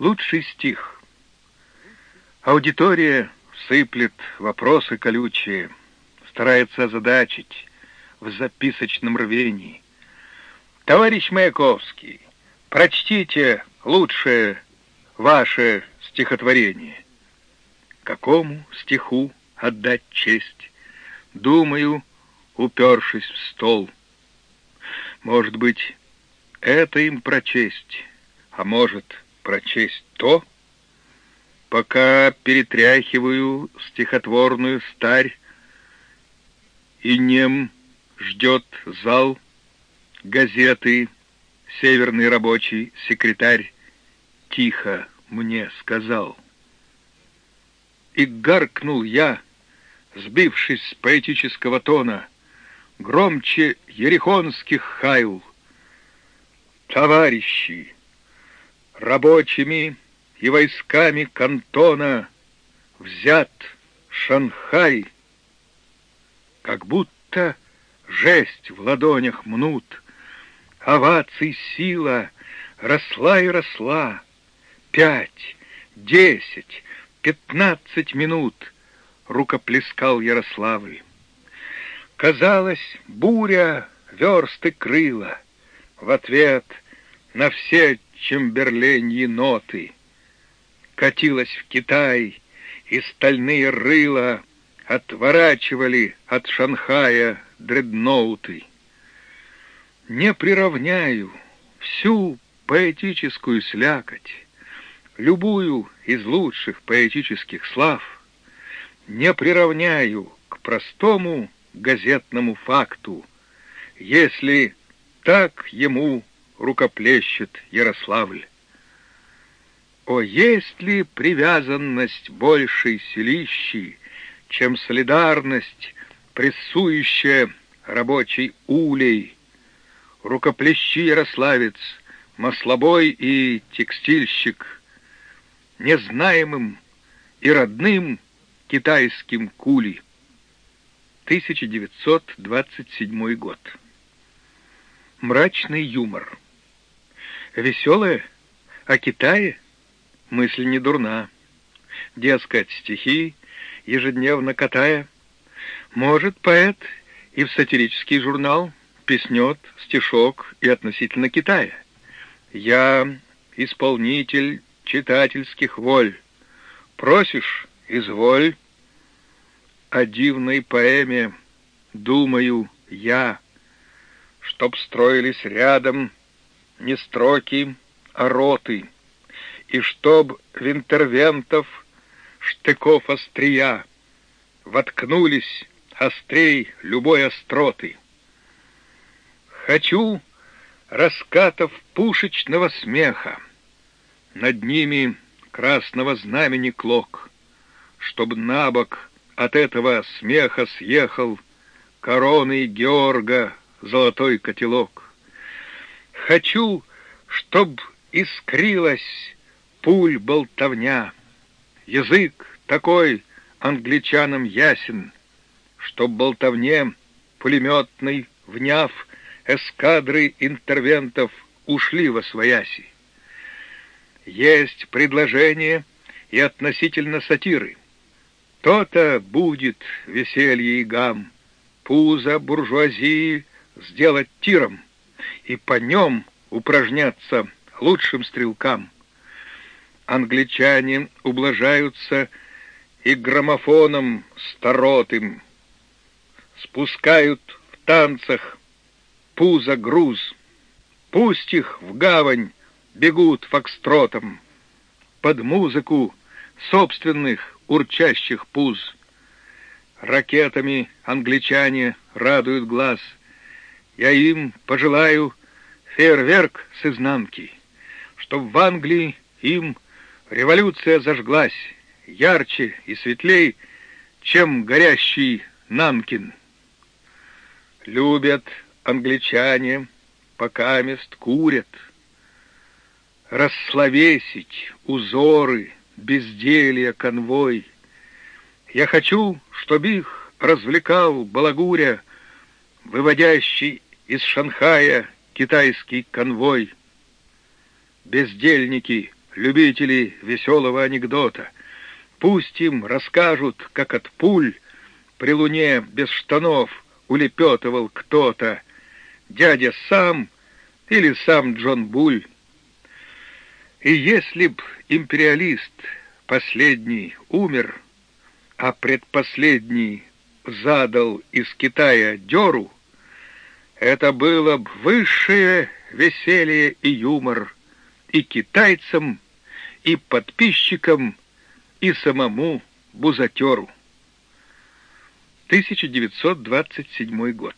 Лучший стих. Аудитория сыплет вопросы колючие, старается озадачить в записочном рвении. Товарищ Маяковский, прочтите лучшее ваше стихотворение. Какому стиху отдать честь? Думаю, упершись в стол. Может быть, это им прочесть, а может, прочесть то, пока перетряхиваю стихотворную старь, и нем ждет зал газеты «Северный рабочий секретарь» тихо мне сказал. И гаркнул я, сбившись с поэтического тона, громче ерехонских хайл. Товарищи, рабочими и войсками кантона взят Шанхай, как будто жесть в ладонях мнут, оваций сила росла и росла, пять, десять, пятнадцать минут рукоплескал Ярославль. Казалось, буря версты крыла в ответ на все чемберленьи ноты. Катилась в Китай, и стальные рыла отворачивали от Шанхая дредноуты. Не приравняю всю поэтическую слякоть, любую из лучших поэтических слав, не приравняю к простому газетному факту, если так ему рукоплещет Ярославль. О, есть ли привязанность большей селищи, чем солидарность, прессующая рабочий улей, рукоплещи Ярославец, маслобой и текстильщик, незнаемым и родным китайским кули. 1927 год. Мрачный юмор. Веселое о Китае мысль не дурна. Дескать, стихи, ежедневно катая, может поэт и в сатирический журнал песнет стишок и относительно Китая. Я исполнитель читательских воль. Просишь — изволь. О дивной поэме думаю я — чтоб строились рядом не строки, а роты, и чтоб в интервентов штыков острия воткнулись острей любой остроты. Хочу раскатов пушечного смеха, над ними красного знамени клок, чтоб набок от этого смеха съехал короной Георга золотой котелок. Хочу, чтоб искрилась пуль болтовня, Язык такой англичанам ясен, Чтоб болтовне пулеметный, вняв, Эскадры интервентов ушли во свояси. Есть предложение и относительно сатиры. То-то будет веселье и гам, Пузо буржуазии сделать тиром и по нем упражняться лучшим стрелкам. Англичане ублажаются и граммофоном старотым, спускают в танцах пузо груз, пусть их в гавань бегут фокстротом под музыку собственных урчащих пуз. Ракетами англичане радуют глаз — я им пожелаю фейерверк с изнанки, чтоб в Англии им революция зажглась ярче и светлей, чем горящий Нанкин. Любят англичане, пока мест курят, рассловесить узоры, безделья конвой. Я хочу, чтоб их развлекал балагуря, выводящий из Шанхая китайский конвой. Бездельники любители веселого анекдота. Пусть им расскажут, как от пуль при луне без штанов улепетывал кто-то, дядя сам или сам Джон Буль. И если б империалист последний умер, а предпоследний задал из Китая дёру, это было б высшее веселье и юмор и китайцам, и подписчикам, и самому Бузатеру. 1927 год.